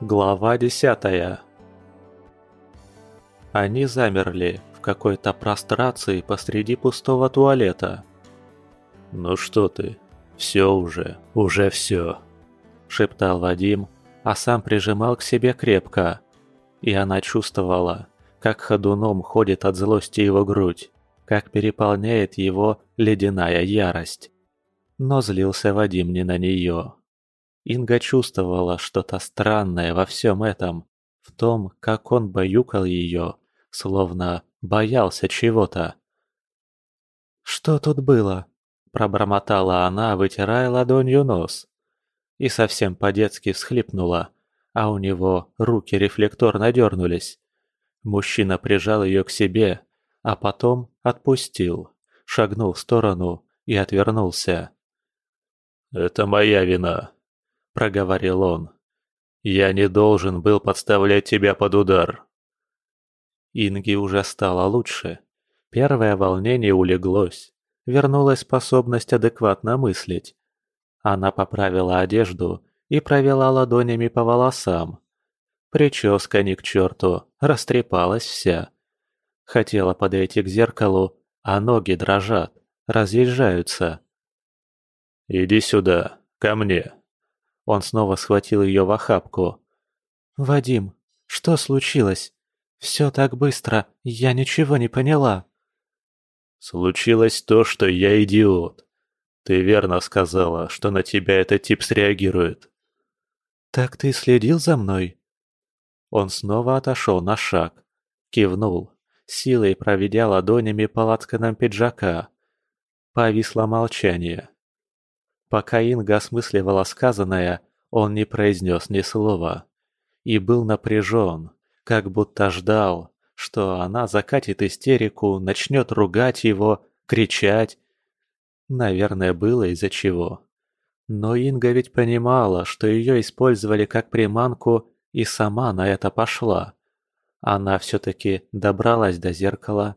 Глава десятая Они замерли в какой-то прострации посреди пустого туалета. «Ну что ты, все уже, уже все», – шептал Вадим, а сам прижимал к себе крепко. И она чувствовала, как ходуном ходит от злости его грудь, как переполняет его ледяная ярость. Но злился Вадим не на нее. Инга чувствовала что-то странное во всем этом, в том, как он баюкал ее, словно боялся чего-то. «Что тут было?» – пробормотала она, вытирая ладонью нос. И совсем по-детски всхлипнула, а у него руки рефлекторно дернулись. Мужчина прижал ее к себе, а потом отпустил, шагнул в сторону и отвернулся. «Это моя вина», проговорил он. «Я не должен был подставлять тебя под удар». Инге уже стало лучше. Первое волнение улеглось. Вернулась способность адекватно мыслить. Она поправила одежду и провела ладонями по волосам. Прическа ни к черту, растрепалась вся. Хотела подойти к зеркалу, а ноги дрожат, разъезжаются. «Иди сюда, ко мне», он снова схватил ее в охапку. «Вадим, что случилось? Все так быстро, я ничего не поняла». «Случилось то, что я идиот. Ты верно сказала, что на тебя этот тип среагирует». «Так ты следил за мной?» Он снова отошел на шаг, кивнул, силой проведя ладонями по лацканам пиджака. Повисло молчание. Пока Инга осмысливала сказанное, он не произнес ни слова. И был напряжен, как будто ждал, что она закатит истерику, начнет ругать его, кричать. Наверное, было из-за чего. Но Инга ведь понимала, что ее использовали как приманку, и сама на это пошла. Она все-таки добралась до зеркала,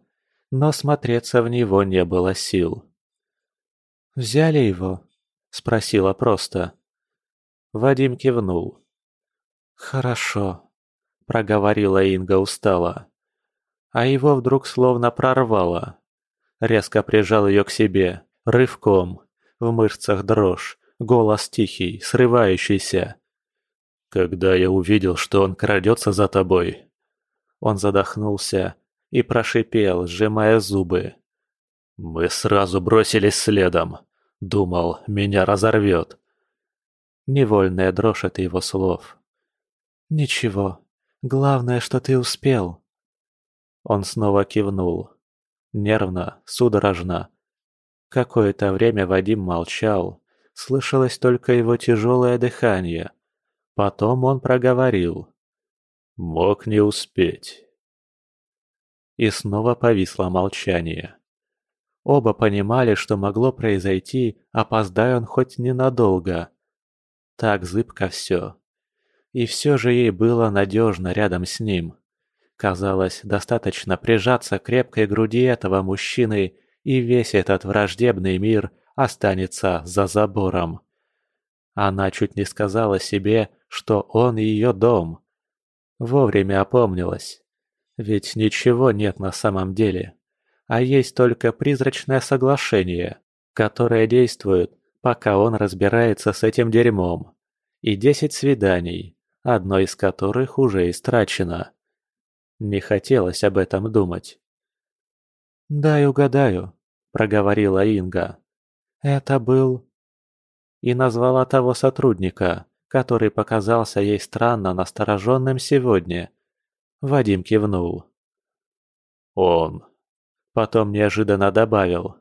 но смотреться в него не было сил. «Взяли его?» – спросила просто. Вадим кивнул. «Хорошо», – проговорила Инга устало. А его вдруг словно прорвало. Резко прижал ее к себе, рывком, в мышцах дрожь, голос тихий, срывающийся. «Когда я увидел, что он крадется за тобой...» Он задохнулся и прошипел, сжимая зубы. «Мы сразу бросились следом. Думал, меня разорвет. Невольная дрожь от его слов. «Ничего. Главное, что ты успел». Он снова кивнул. Нервно, судорожно. Какое-то время Вадим молчал. Слышалось только его тяжелое дыхание. Потом он проговорил. «Мог не успеть». И снова повисло молчание. Оба понимали, что могло произойти, опоздая он хоть ненадолго. Так зыбко все. И все же ей было надежно рядом с ним. Казалось, достаточно прижаться к крепкой груди этого мужчины, и весь этот враждебный мир останется за забором. Она чуть не сказала себе, что он ее дом. Вовремя опомнилась. Ведь ничего нет на самом деле а есть только призрачное соглашение, которое действует, пока он разбирается с этим дерьмом. И десять свиданий, одно из которых уже истрачено. Не хотелось об этом думать. «Дай угадаю», — проговорила Инга. «Это был...» И назвала того сотрудника, который показался ей странно настороженным сегодня. Вадим кивнул. «Он», Потом неожиданно добавил.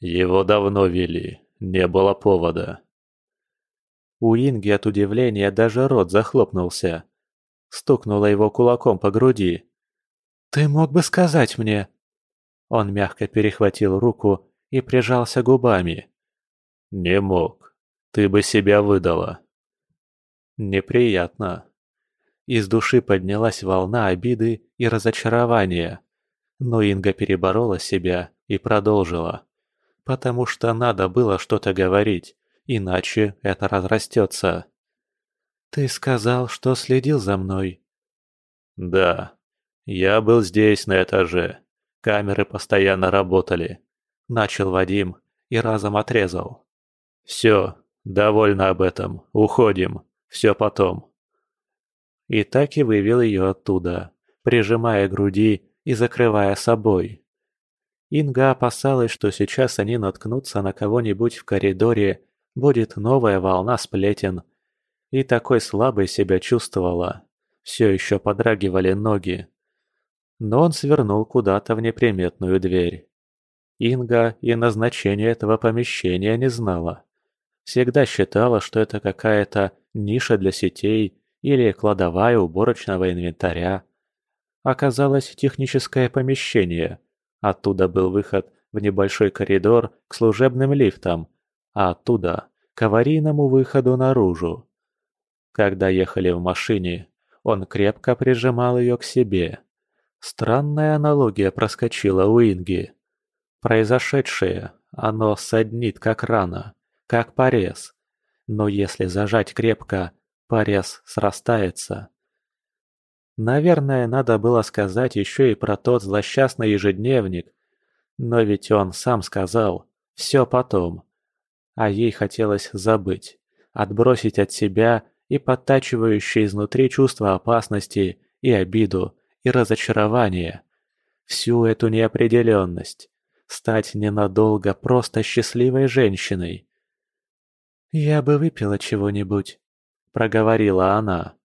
«Его давно вели, не было повода». У Инги от удивления даже рот захлопнулся. Стукнула его кулаком по груди. «Ты мог бы сказать мне?» Он мягко перехватил руку и прижался губами. «Не мог. Ты бы себя выдала». Неприятно. Из души поднялась волна обиды и разочарования. Но Инга переборола себя и продолжила. Потому что надо было что-то говорить, иначе это разрастется. «Ты сказал, что следил за мной». «Да. Я был здесь, на этаже. Камеры постоянно работали». Начал Вадим и разом отрезал. «Все, довольно об этом. Уходим. Все потом». И так и вывел ее оттуда, прижимая груди и закрывая собой. Инга опасалась, что сейчас они наткнутся на кого-нибудь в коридоре, будет новая волна сплетен. И такой слабой себя чувствовала. Все еще подрагивали ноги. Но он свернул куда-то в неприметную дверь. Инга и назначение этого помещения не знала. Всегда считала, что это какая-то ниша для сетей или кладовая уборочного инвентаря. Оказалось техническое помещение. Оттуда был выход в небольшой коридор к служебным лифтам, а оттуда к аварийному выходу наружу. Когда ехали в машине, он крепко прижимал ее к себе. Странная аналогия проскочила у Инги. Произошедшее, оно саднит как рана, как порез. Но если зажать крепко, порез срастается. Наверное, надо было сказать еще и про тот злосчастный ежедневник. Но ведь он сам сказал «все потом». А ей хотелось забыть, отбросить от себя и подтачивающее изнутри чувство опасности и обиду, и разочарование. Всю эту неопределенность. Стать ненадолго просто счастливой женщиной. «Я бы выпила чего-нибудь», — проговорила она.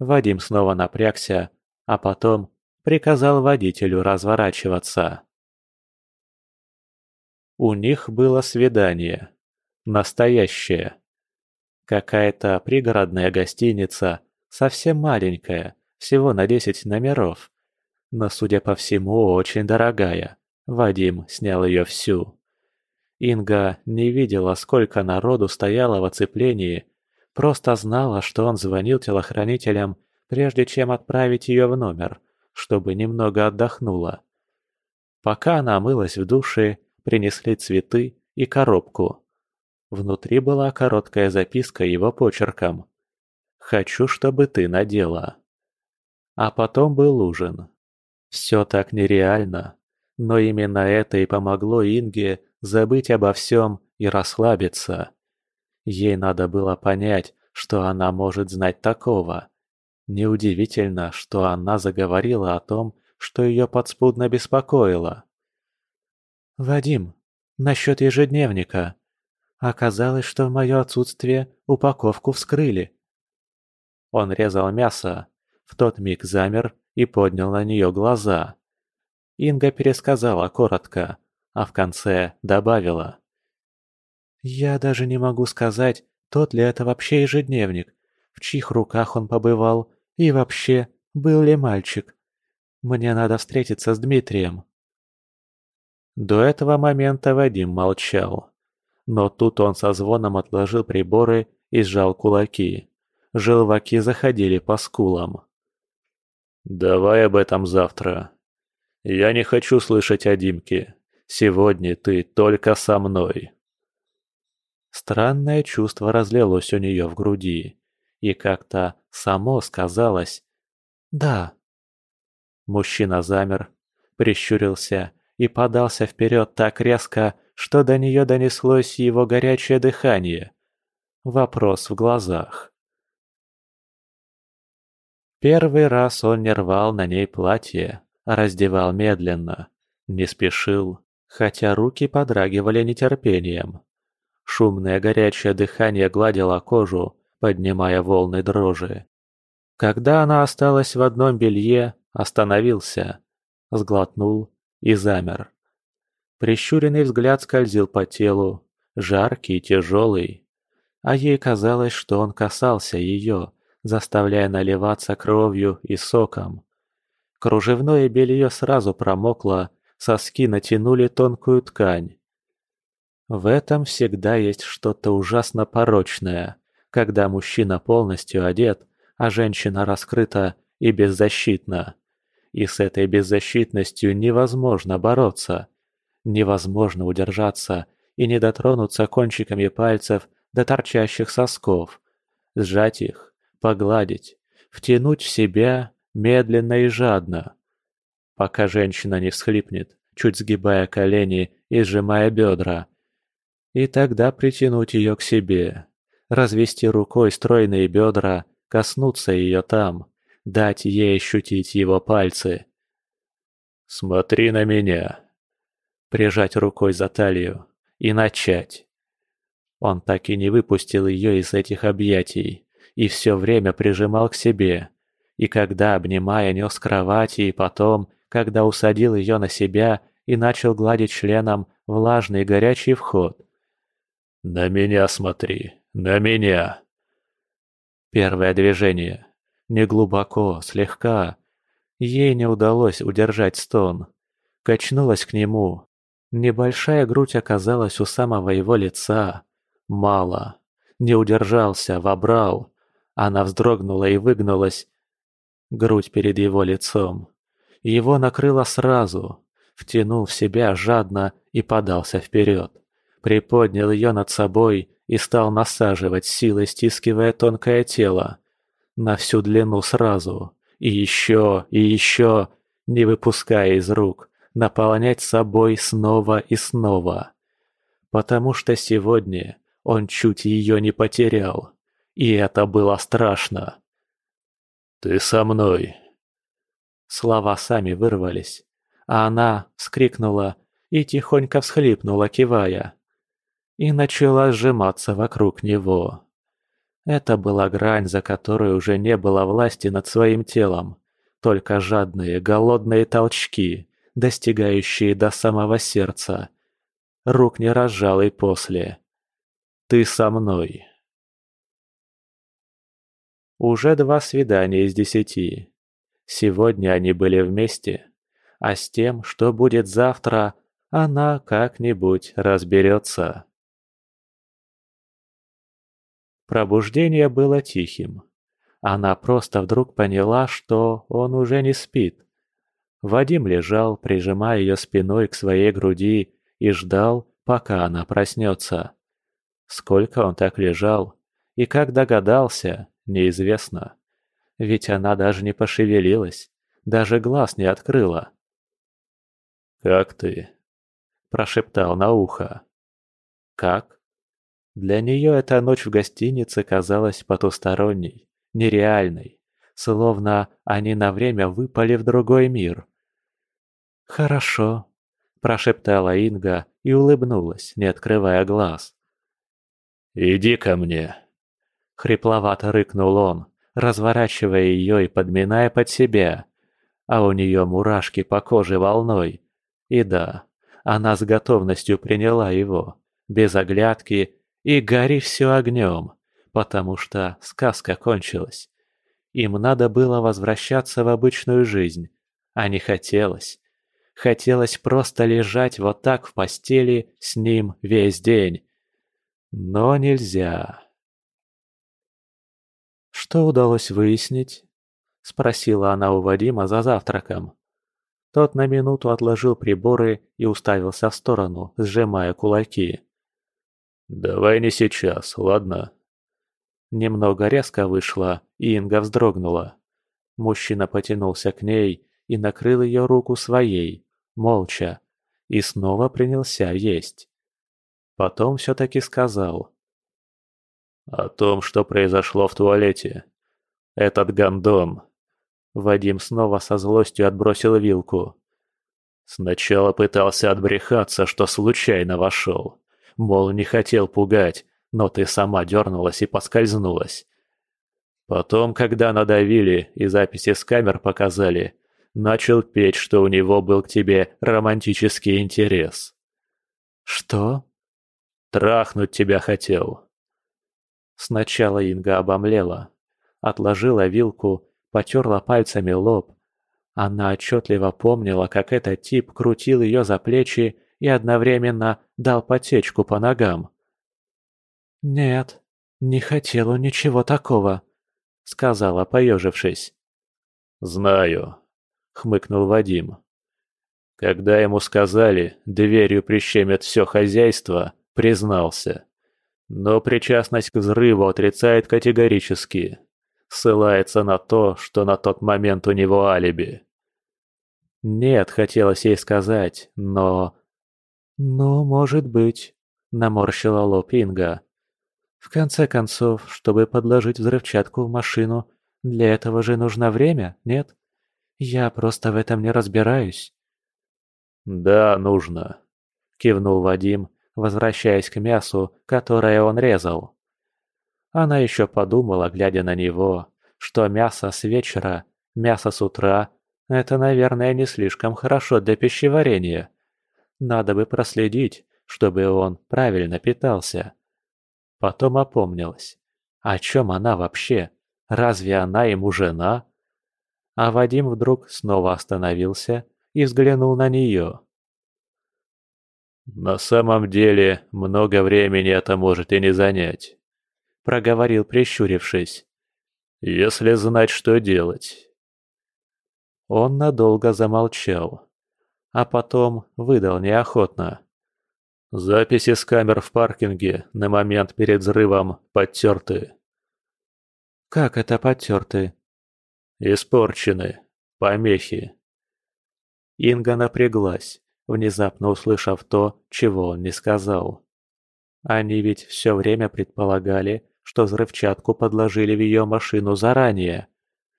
Вадим снова напрягся, а потом приказал водителю разворачиваться. У них было свидание. Настоящее. Какая-то пригородная гостиница, совсем маленькая, всего на 10 номеров. Но, судя по всему, очень дорогая. Вадим снял ее всю. Инга не видела, сколько народу стояло в оцеплении Просто знала, что он звонил телохранителям, прежде чем отправить ее в номер, чтобы немного отдохнула. Пока она мылась в душе, принесли цветы и коробку. Внутри была короткая записка его почерком. «Хочу, чтобы ты надела». А потом был ужин. Все так нереально, но именно это и помогло Инге забыть обо всем и расслабиться. Ей надо было понять, что она может знать такого. Неудивительно, что она заговорила о том, что ее подспудно беспокоило. «Вадим, насчет ежедневника. Оказалось, что в мое отсутствие упаковку вскрыли». Он резал мясо, в тот миг замер и поднял на нее глаза. Инга пересказала коротко, а в конце добавила. Я даже не могу сказать, тот ли это вообще ежедневник, в чьих руках он побывал, и вообще, был ли мальчик. Мне надо встретиться с Дмитрием. До этого момента Вадим молчал. Но тут он со звоном отложил приборы и сжал кулаки. Желваки заходили по скулам. «Давай об этом завтра. Я не хочу слышать о Димке. Сегодня ты только со мной». Странное чувство разлилось у нее в груди, и как-то само сказалось «да». Мужчина замер, прищурился и подался вперед так резко, что до нее донеслось его горячее дыхание. Вопрос в глазах. Первый раз он не рвал на ней платье, а раздевал медленно, не спешил, хотя руки подрагивали нетерпением. Шумное горячее дыхание гладило кожу, поднимая волны дрожи. Когда она осталась в одном белье, остановился, сглотнул и замер. Прищуренный взгляд скользил по телу, жаркий и тяжелый. А ей казалось, что он касался ее, заставляя наливаться кровью и соком. Кружевное белье сразу промокло, соски натянули тонкую ткань. В этом всегда есть что-то ужасно порочное, когда мужчина полностью одет, а женщина раскрыта и беззащитна. И с этой беззащитностью невозможно бороться. Невозможно удержаться и не дотронуться кончиками пальцев до торчащих сосков, сжать их, погладить, втянуть в себя медленно и жадно, пока женщина не всхлипнет, чуть сгибая колени и сжимая бедра. И тогда притянуть ее к себе, развести рукой стройные бедра, коснуться ее там, дать ей ощутить его пальцы. «Смотри на меня!» Прижать рукой за талию и начать. Он так и не выпустил ее из этих объятий и все время прижимал к себе. И когда, обнимая, нес кровати, и потом, когда усадил ее на себя и начал гладить членом влажный горячий вход. «На меня смотри, на меня!» Первое движение. Неглубоко, слегка. Ей не удалось удержать стон. Качнулась к нему. Небольшая грудь оказалась у самого его лица. Мало. Не удержался, вобрал. Она вздрогнула и выгнулась. Грудь перед его лицом. Его накрыло сразу. Втянул в себя жадно и подался вперед. Приподнял ее над собой и стал насаживать силой, стискивая тонкое тело. На всю длину сразу. И еще, и еще, не выпуская из рук, наполнять собой снова и снова. Потому что сегодня он чуть ее не потерял. И это было страшно. «Ты со мной!» Слова сами вырвались, а она вскрикнула и тихонько всхлипнула, кивая и начала сжиматься вокруг него. Это была грань, за которой уже не было власти над своим телом, только жадные, голодные толчки, достигающие до самого сердца. Рук не разжал и после. «Ты со мной». Уже два свидания из десяти. Сегодня они были вместе, а с тем, что будет завтра, она как-нибудь разберется. Пробуждение было тихим. Она просто вдруг поняла, что он уже не спит. Вадим лежал, прижимая ее спиной к своей груди, и ждал, пока она проснется. Сколько он так лежал, и как догадался, неизвестно. Ведь она даже не пошевелилась, даже глаз не открыла. «Как ты?» – прошептал на ухо. «Как?» Для нее эта ночь в гостинице казалась потусторонней, нереальной, словно они на время выпали в другой мир. «Хорошо», – прошептала Инга и улыбнулась, не открывая глаз. «Иди ко мне», – хрипловато рыкнул он, разворачивая ее и подминая под себя, а у нее мурашки по коже волной. И да, она с готовностью приняла его, без оглядки и гори все огнем, потому что сказка кончилась. Им надо было возвращаться в обычную жизнь, а не хотелось. Хотелось просто лежать вот так в постели с ним весь день. Но нельзя. «Что удалось выяснить?» — спросила она у Вадима за завтраком. Тот на минуту отложил приборы и уставился в сторону, сжимая кулаки. «Давай не сейчас, ладно?» Немного резко вышло, и Инга вздрогнула. Мужчина потянулся к ней и накрыл ее руку своей, молча, и снова принялся есть. Потом все-таки сказал. «О том, что произошло в туалете. Этот гандон...» Вадим снова со злостью отбросил вилку. Сначала пытался отбрехаться, что случайно вошел. Мол, не хотел пугать, но ты сама дернулась и поскользнулась. Потом, когда надавили и записи с камер показали, начал петь, что у него был к тебе романтический интерес. «Что?» «Трахнуть тебя хотел». Сначала Инга обомлела, отложила вилку, потерла пальцами лоб. Она отчетливо помнила, как этот тип крутил ее за плечи и одновременно дал потечку по ногам. «Нет, не хотел он ничего такого», — сказала, поежившись. «Знаю», — хмыкнул Вадим. Когда ему сказали, дверью прищемят все хозяйство, признался. Но причастность к взрыву отрицает категорически. ссылается на то, что на тот момент у него алиби. Нет, хотелось ей сказать, но... «Ну, может быть», — наморщила лоб Инга. «В конце концов, чтобы подложить взрывчатку в машину, для этого же нужно время, нет? Я просто в этом не разбираюсь». «Да, нужно», — кивнул Вадим, возвращаясь к мясу, которое он резал. Она еще подумала, глядя на него, что мясо с вечера, мясо с утра – это, наверное, не слишком хорошо для пищеварения. Надо бы проследить, чтобы он правильно питался. Потом опомнилась. О чем она вообще? Разве она ему жена? А Вадим вдруг снова остановился и взглянул на нее. «На самом деле, много времени это может и не занять», — проговорил, прищурившись. «Если знать, что делать». Он надолго замолчал, а потом выдал неохотно. Записи с камер в паркинге на момент перед взрывом подтерты. «Как это подтерты?» «Испорчены. Помехи». Инга напряглась, внезапно услышав то, чего он не сказал. Они ведь все время предполагали, что взрывчатку подложили в ее машину заранее.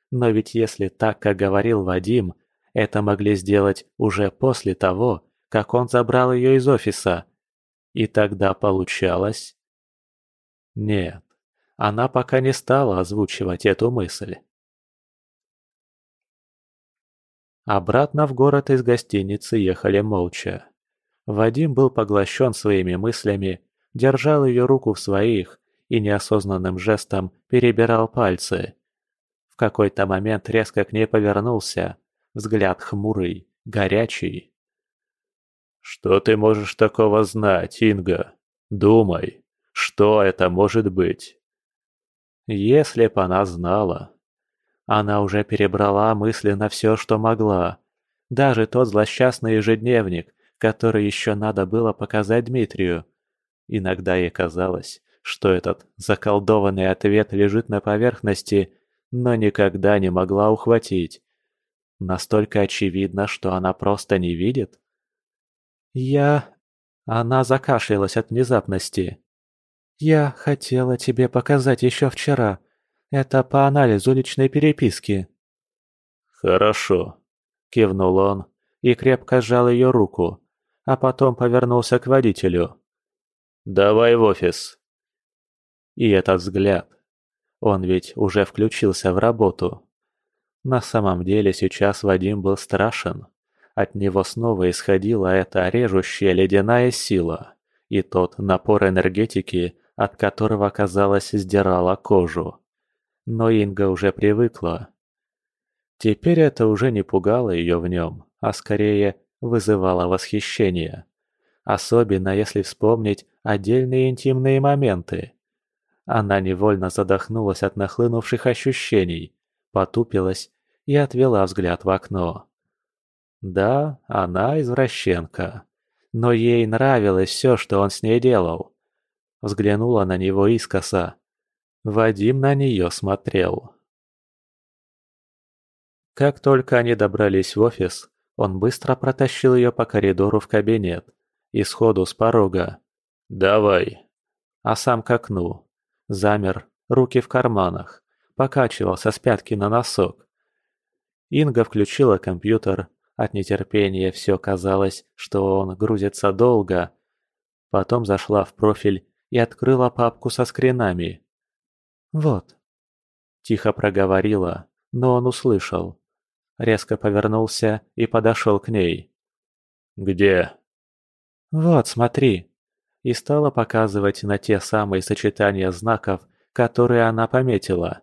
Но ведь если так, как говорил Вадим, это могли сделать уже после того, как он забрал ее из офиса. И тогда получалось... Нет, она пока не стала озвучивать эту мысль. Обратно в город из гостиницы ехали молча. Вадим был поглощен своими мыслями, держал ее руку в своих и неосознанным жестом перебирал пальцы. В какой-то момент резко к ней повернулся, взгляд хмурый, горячий. «Что ты можешь такого знать, Инга? Думай, что это может быть?» Если б она знала. Она уже перебрала мысли на все, что могла. Даже тот злосчастный ежедневник, который еще надо было показать Дмитрию. Иногда ей казалось, что этот заколдованный ответ лежит на поверхности, но никогда не могла ухватить. Настолько очевидно, что она просто не видит. «Я...» Она закашлялась от внезапности. «Я хотела тебе показать еще вчера. Это по анализу личной переписки». «Хорошо», — кивнул он и крепко сжал ее руку, а потом повернулся к водителю. «Давай в офис». И этот взгляд. Он ведь уже включился в работу. На самом деле сейчас Вадим был страшен. От него снова исходила эта режущая ледяная сила и тот напор энергетики, от которого, казалось, сдирала кожу. Но Инга уже привыкла. Теперь это уже не пугало ее в нем, а скорее вызывало восхищение. Особенно если вспомнить отдельные интимные моменты. Она невольно задохнулась от нахлынувших ощущений, потупилась и отвела взгляд в окно. Да, она извращенка, но ей нравилось все, что он с ней делал. Взглянула на него искоса. Вадим на нее смотрел. Как только они добрались в офис, он быстро протащил ее по коридору в кабинет и сходу с порога. «Давай!» А сам к окну. Замер, руки в карманах, покачивался с пятки на носок. Инга включила компьютер, от нетерпения все казалось, что он грузится долго. Потом зашла в профиль и открыла папку со скринами. «Вот». Тихо проговорила, но он услышал. Резко повернулся и подошел к ней. «Где?» «Вот, смотри». И стала показывать на те самые сочетания знаков, которые она пометила.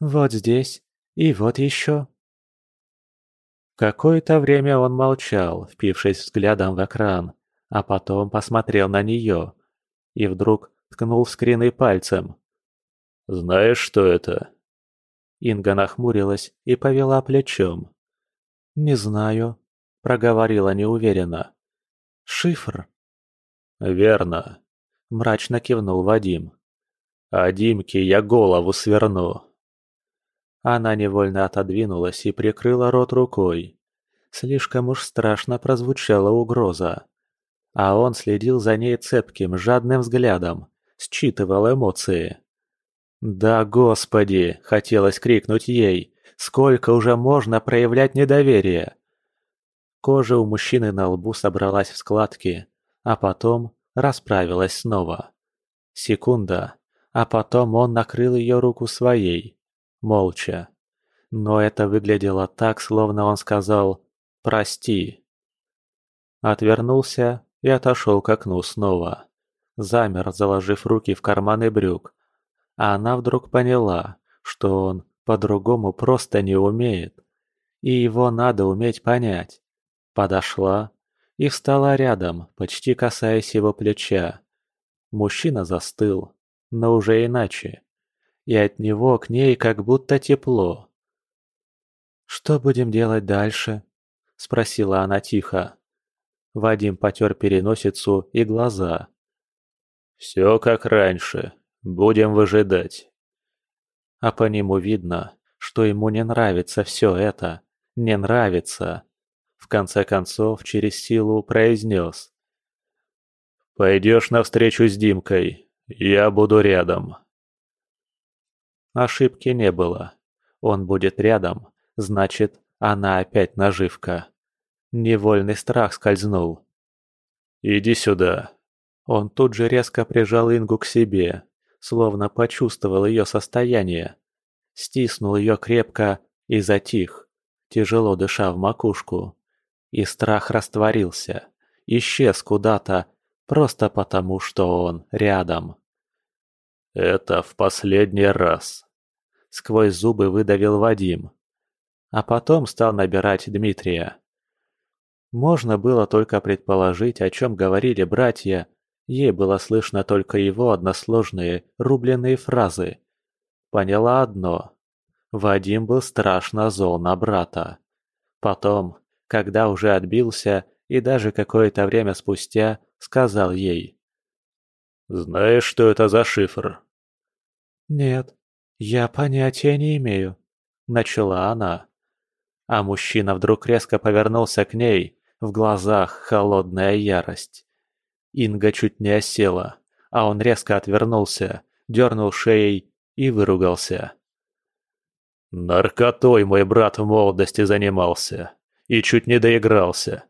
«Вот здесь и вот еще». Какое-то время он молчал, впившись взглядом в экран, а потом посмотрел на нее и вдруг ткнул в скрины пальцем. «Знаешь, что это?» Инга нахмурилась и повела плечом. «Не знаю», — проговорила неуверенно. «Шифр?» «Верно», — мрачно кивнул Вадим. «А Димке я голову сверну». Она невольно отодвинулась и прикрыла рот рукой. Слишком уж страшно прозвучала угроза. А он следил за ней цепким, жадным взглядом, считывал эмоции. «Да господи!» – хотелось крикнуть ей. «Сколько уже можно проявлять недоверие?» Кожа у мужчины на лбу собралась в складки, а потом расправилась снова. Секунда, а потом он накрыл ее руку своей, молча. Но это выглядело так, словно он сказал «прости». Отвернулся и отошел к окну снова. Замер, заложив руки в карманы брюк. А она вдруг поняла, что он по-другому просто не умеет. И его надо уметь понять. Подошла и встала рядом, почти касаясь его плеча. Мужчина застыл, но уже иначе. И от него к ней как будто тепло. «Что будем делать дальше?» – спросила она тихо. Вадим потер переносицу и глаза. «Все как раньше. Будем выжидать». А по нему видно, что ему не нравится все это. Не нравится. В конце концов, через силу произнес. «Пойдешь навстречу с Димкой. Я буду рядом». Ошибки не было. Он будет рядом, значит, она опять наживка. Невольный страх скользнул. «Иди сюда». Он тут же резко прижал Ингу к себе, словно почувствовал ее состояние. Стиснул ее крепко и затих, тяжело дыша в макушку. И страх растворился, исчез куда-то, просто потому, что он рядом. «Это в последний раз», — сквозь зубы выдавил Вадим. А потом стал набирать Дмитрия. Можно было только предположить, о чем говорили братья, ей было слышно только его односложные, рубленные фразы. Поняла одно. Вадим был страшно зол на брата. Потом, когда уже отбился и даже какое-то время спустя сказал ей. «Знаешь, что это за шифр?» «Нет, я понятия не имею», — начала она. А мужчина вдруг резко повернулся к ней, в глазах холодная ярость. Инга чуть не осела, а он резко отвернулся, дернул шеей и выругался. «Наркотой мой брат в молодости занимался и чуть не доигрался.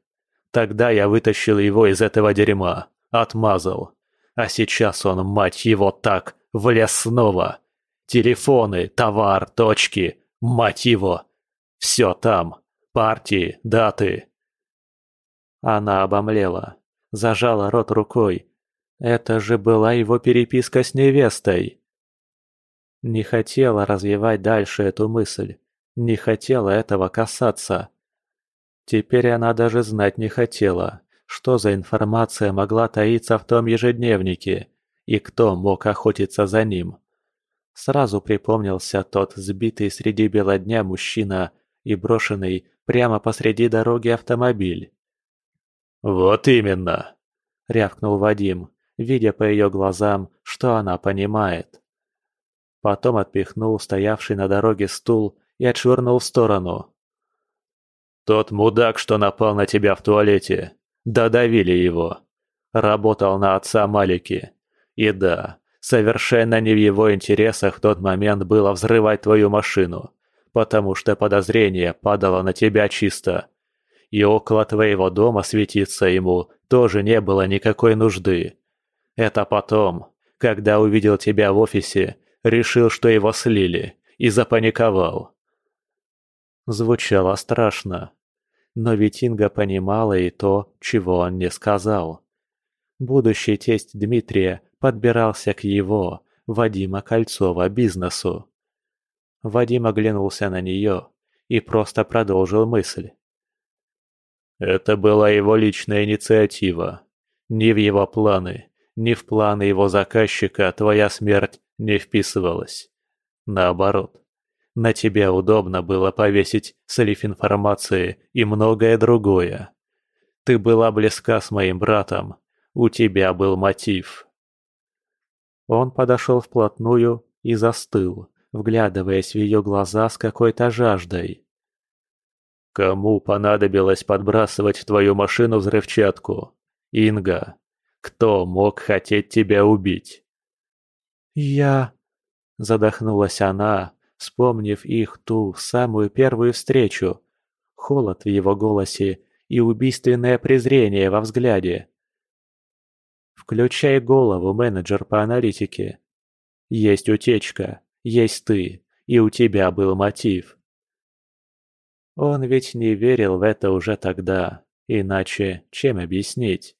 Тогда я вытащил его из этого дерьма, отмазал. А сейчас он, мать его, так, влез снова. Телефоны, товар, точки, мать его. Все там, партии, даты, она обомлела, зажала рот рукой. Это же была его переписка с невестой. Не хотела развивать дальше эту мысль, не хотела этого касаться. Теперь она даже знать не хотела, что за информация могла таиться в том ежедневнике и кто мог охотиться за ним. Сразу припомнился тот сбитый среди бела дня мужчина и брошенный прямо посреди дороги автомобиль. «Вот именно!» – рявкнул Вадим, видя по ее глазам, что она понимает. Потом отпихнул стоявший на дороге стул и отшвырнул в сторону. «Тот мудак, что напал на тебя в туалете, додавили его. Работал на отца Малики. И да, совершенно не в его интересах в тот момент было взрывать твою машину, потому что подозрение падало на тебя чисто. И около твоего дома светиться ему тоже не было никакой нужды. Это потом, когда увидел тебя в офисе, решил, что его слили, и запаниковал. Звучало страшно. Но ведь Инга понимала и то, чего он не сказал. Будущий тесть Дмитрия подбирался к его, Вадима Кольцова, бизнесу. Вадим оглянулся на нее и просто продолжил мысль. Это была его личная инициатива. Ни в его планы, ни в планы его заказчика твоя смерть не вписывалась. Наоборот, на тебя удобно было повесить слив информации и многое другое. Ты была близка с моим братом, у тебя был мотив. Он подошел вплотную и застыл, вглядываясь в ее глаза с какой-то жаждой. «Кому понадобилось подбрасывать в твою машину взрывчатку? Инга, кто мог хотеть тебя убить?» «Я...» — задохнулась она, вспомнив их ту самую первую встречу. Холод в его голосе и убийственное презрение во взгляде. Включай голову, менеджер по аналитике. Есть утечка, есть ты, и у тебя был мотив. Он ведь не верил в это уже тогда, иначе чем объяснить?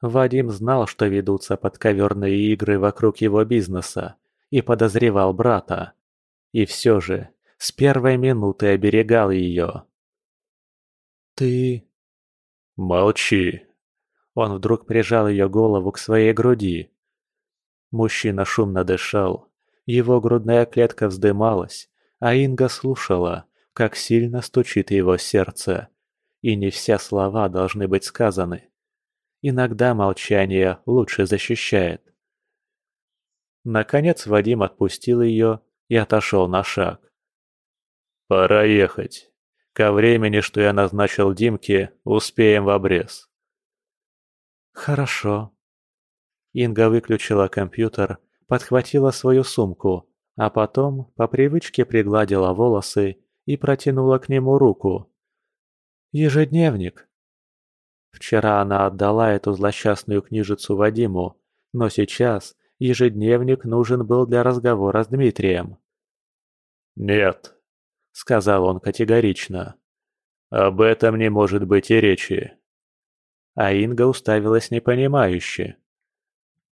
Вадим знал, что ведутся подковерные игры вокруг его бизнеса, и подозревал брата. И все же, с первой минуты оберегал ее. «Ты...» «Молчи!» Он вдруг прижал ее голову к своей груди. Мужчина шумно дышал, его грудная клетка вздымалась, а Инга слушала, как сильно стучит его сердце. И не все слова должны быть сказаны. Иногда молчание лучше защищает. Наконец Вадим отпустил ее и отошел на шаг. «Пора ехать. Ко времени, что я назначил Димке, успеем в обрез». «Хорошо». Инга выключила компьютер, подхватила свою сумку, а потом по привычке пригладила волосы и протянула к нему руку. «Ежедневник». Вчера она отдала эту злосчастную книжицу Вадиму, но сейчас ежедневник нужен был для разговора с Дмитрием. «Нет», — сказал он категорично. «Об этом не может быть и речи». А Инга уставилась непонимающе.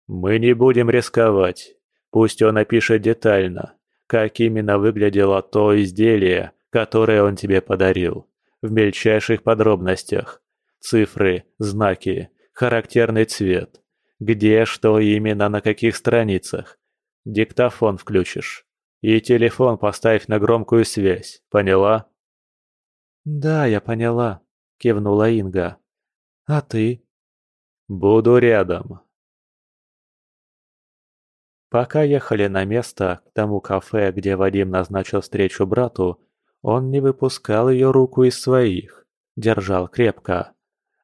«Мы не будем рисковать. Пусть он опишет детально, как именно выглядело то изделие, которое он тебе подарил, в мельчайших подробностях. Цифры, знаки, характерный цвет. Где, что именно, на каких страницах. Диктофон включишь. И телефон поставь на громкую связь, поняла?» «Да, я поняла», — кивнула Инга. «А ты?» «Буду рядом», Пока ехали на место, к тому кафе, где Вадим назначил встречу брату, он не выпускал ее руку из своих, держал крепко.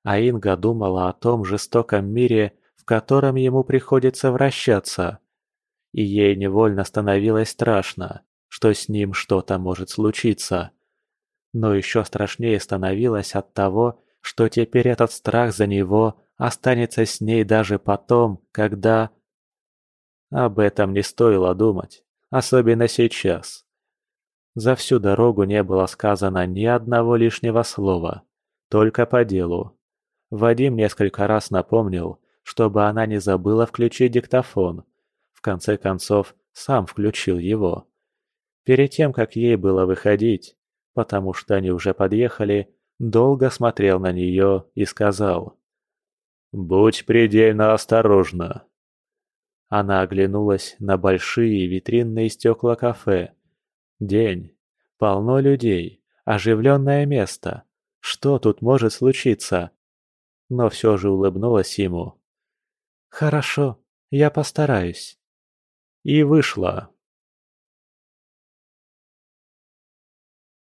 А Инга думала о том жестоком мире, в котором ему приходится вращаться. И ей невольно становилось страшно, что с ним что-то может случиться. Но еще страшнее становилось от того, что теперь этот страх за него останется с ней даже потом, когда об этом не стоило думать, особенно сейчас. За всю дорогу не было сказано ни одного лишнего слова, только по делу. Вадим несколько раз напомнил, чтобы она не забыла включить диктофон. В конце концов, сам включил его. Перед тем, как ей было выходить, потому что они уже подъехали, долго смотрел на нее и сказал «Будь предельно осторожна». Она оглянулась на большие витринные стекла кафе. День. Полно людей. Оживленное место. Что тут может случиться? Но все же улыбнулась ему. «Хорошо, я постараюсь». И вышла.